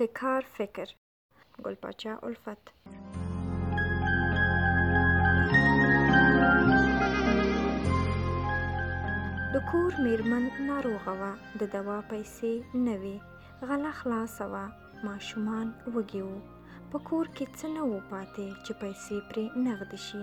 د کار فکر ګل پاچا الفت د کور میرمن ناروغه وه د دوا پیسې نه وې غله خلاصه وه ماشومان وږي وو په کور کې څه نه و پاتې چې پیسې پرې نغدې شي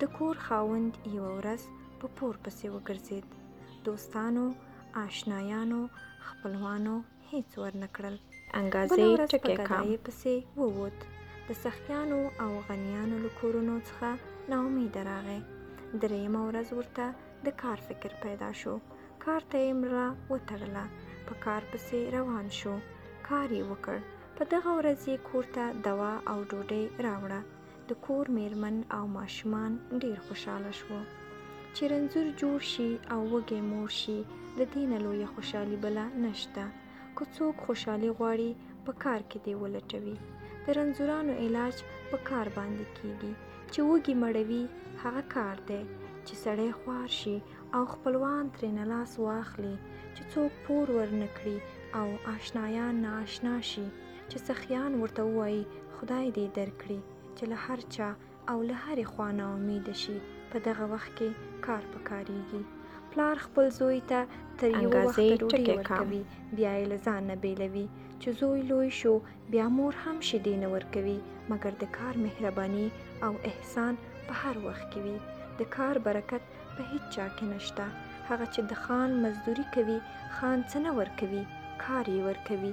د کور خاوند یوه ورځ په پور پسې وګرځید دوستانو آشنایانو خپلوانو هیڅ ورنه کړل. انګازې ټکی کام. پسې ووت. د سخیانو او غنیانو له کورونو څخه ناامیده راغی. درېیمه ورځ ورته د کار فکر پیدا شو. کار ته یې ملا وتړله. په کار پسې روان شو. کار یې وکړ. په دغه ورځ یې کور ته دوا او ډوډۍ راوړه. د کور مېرمن او ماشومان ډېر خوشاله شوو. چې رنځور جوړ شي او وږی مور شي د دې نه لویه خوشالي بله نشته. که څوک خوشالي غواړي په کار کې دې ولټوي. د رنځورانو علاج په کار باندې کېږي. چې وږي مړوي هغه کار دی. چې سړی خوار شي او خپلوان ترېنه لاس واخلي. چې څوک پور ورنه کړي او آشنایان ناآشنا شي. چې سخیان ورته وایي خدای دې درکړي چې له هر چا او له هرې خوا نا امید شي په دغه وخت کې کار پکاريږي پلار خپل زوی ته تر یو وخت ډوډۍ ورکوي بیا یې له ځان نه بیلوي چې زوی لوی شو بیا مور هم شیدې نه ورکوي مګر د کار مهرباني او احسان په هر وخت کې وي د کار برکت په هیڅ چا کې نشته هغه چې د خان مزدوري کوي خان څه نه ورکوي کار یې ورکوي